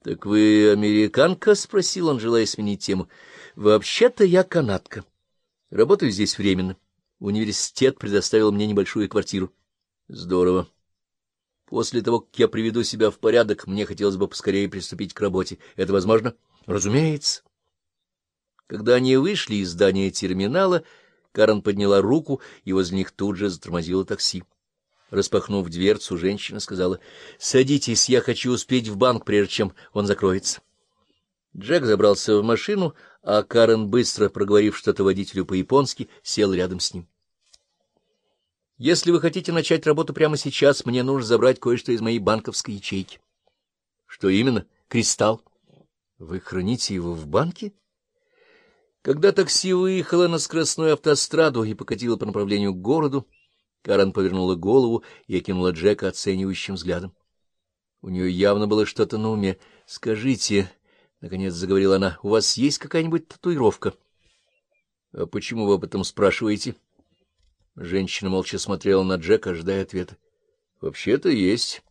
— Так вы американка? — спросил он, желая сменить тему. — Вообще-то я канадка. Работаю здесь временно. Университет предоставил мне небольшую квартиру. — Здорово. После того, как я приведу себя в порядок, мне хотелось бы поскорее приступить к работе. Это возможно? — Разумеется. Когда они вышли из здания терминала, Карен подняла руку, и возле них тут же затормозило такси. Распахнув дверцу, женщина сказала, — Садитесь, я хочу успеть в банк, прежде чем он закроется. Джек забрался в машину, а Карен, быстро проговорив что-то водителю по-японски, сел рядом с ним. — Если вы хотите начать работу прямо сейчас, мне нужно забрать кое-что из моей банковской ячейки. — Что именно? — Кристалл. — Вы храните его в банке? Когда такси выехало на скоростную автостраду и покатило по направлению к городу, Карен повернула голову и окинула Джека оценивающим взглядом. У нее явно было что-то на уме. — Скажите, — наконец заговорила она, — у вас есть какая-нибудь татуировка? — А почему вы об этом спрашиваете? Женщина молча смотрела на Джека, ожидая ответа. — Вообще-то есть.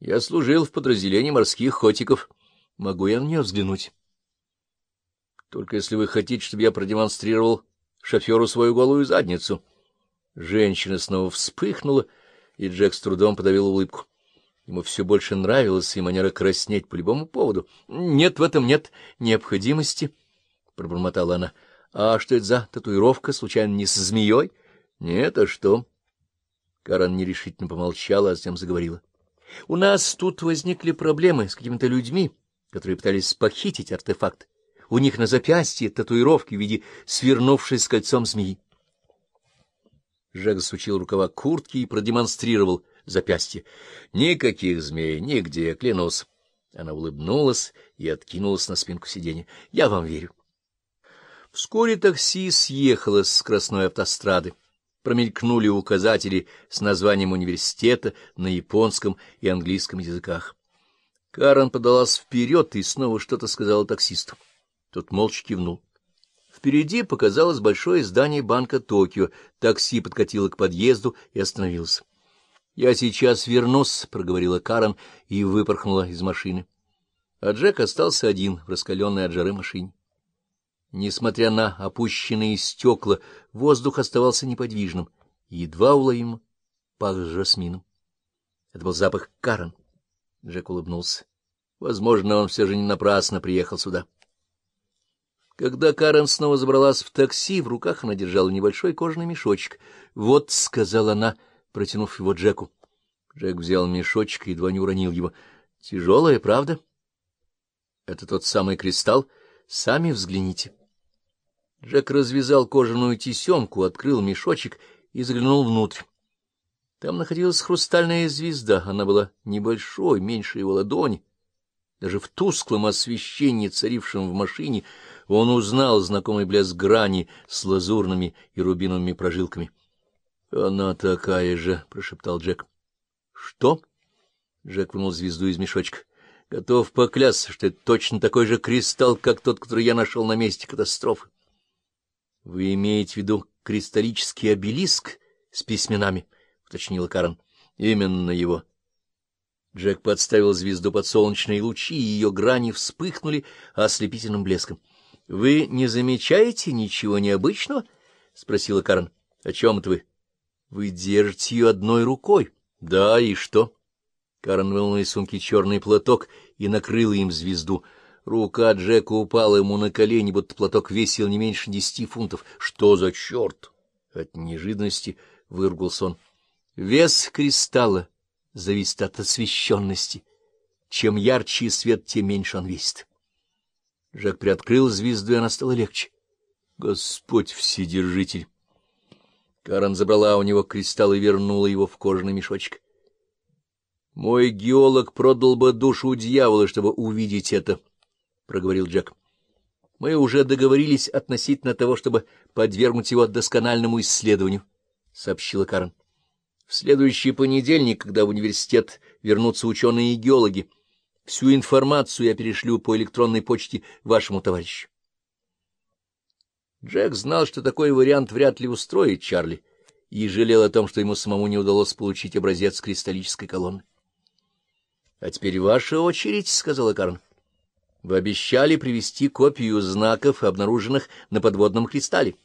Я служил в подразделении морских хотиков. Могу я на нее взглянуть? Только если вы хотите, чтобы я продемонстрировал шоферу свою голую задницу. Женщина снова вспыхнула, и Джек с трудом подавил улыбку. Ему все больше нравилась и манера краснеть по любому поводу. — Нет, в этом нет необходимости, — пробормотала она. — А что это за татуировка, случайно не с змеей? — Нет, а что? Карен нерешительно помолчала, а затем заговорила. — У нас тут возникли проблемы с какими-то людьми, которые пытались похитить артефакт. У них на запястье татуировки в виде свернувшей с кольцом змеи. Жак засучил рукава куртки и продемонстрировал запястье. Никаких змей, нигде, клянусь. Она улыбнулась и откинулась на спинку сиденья. Я вам верю. Вскоре такси съехало с скоростной автострады. Промелькнули указатели с названием университета на японском и английском языках. Карен подалась вперед и снова что-то сказала таксисту. Тот молча кивнул. Впереди показалось большое здание банка Токио. Такси подкатило к подъезду и остановилось. — Я сейчас вернусь, — проговорила Карен и выпорхнула из машины. А Джек остался один в раскаленной от жары машине. Несмотря на опущенные стекла, воздух оставался неподвижным, едва уловим пах жасмином. Это был запах Карен. Джек улыбнулся. Возможно, он все же не напрасно приехал сюда. Когда Карен снова забралась в такси, в руках она держала небольшой кожаный мешочек. «Вот», — сказала она, протянув его Джеку. Джек взял мешочек и едва не уронил его. «Тяжелая, правда?» «Это тот самый кристалл? Сами взгляните». Джек развязал кожаную тесемку, открыл мешочек и заглянул внутрь. Там находилась хрустальная звезда. Она была небольшой, меньше его ладони. Даже в тусклом освещении, царившем в машине, он узнал знакомый блеск грани с лазурными и рубиновыми прожилками. — Она такая же, — прошептал Джек. — Что? — Джек вынул звезду из мешочка. — Готов поклясться, что это точно такой же кристалл, как тот, который я нашел на месте катастрофы. — Вы имеете в виду кристаллический обелиск с письменами? — уточнила Карен. — Именно его. Джек подставил звезду под солнечные лучи, и ее грани вспыхнули ослепительным блеском. — Вы не замечаете ничего необычного? — спросила Карен. — О чем это вы? — Вы держите ее одной рукой. — Да, и что? Карен вынула из сумки черный платок и накрыла им звезду. Рука Джека упала ему на колени, будто платок весил не меньше десяти фунтов. — Что за черт? От неожиданности выругался он. — Вес кристалла зависит от освещенности. Чем ярче свет, тем меньше он весит. Жак приоткрыл звезду, и она стала легче. Господь Вседержитель! Карен забрала у него кристалл и вернула его в кожаный мешочек. Мой геолог продал бы душу дьявола, чтобы увидеть это, — проговорил Джек. Мы уже договорились относительно того, чтобы подвергнуть его доскональному исследованию, — сообщила Карен. В следующий понедельник, когда в университет вернутся ученые и геологи, Всю информацию я перешлю по электронной почте вашему товарищу. Джек знал, что такой вариант вряд ли устроит Чарли, и жалел о том, что ему самому не удалось получить образец кристаллической колонны. — А теперь ваша очередь, — сказала Карн. Вы обещали привести копию знаков, обнаруженных на подводном кристалле.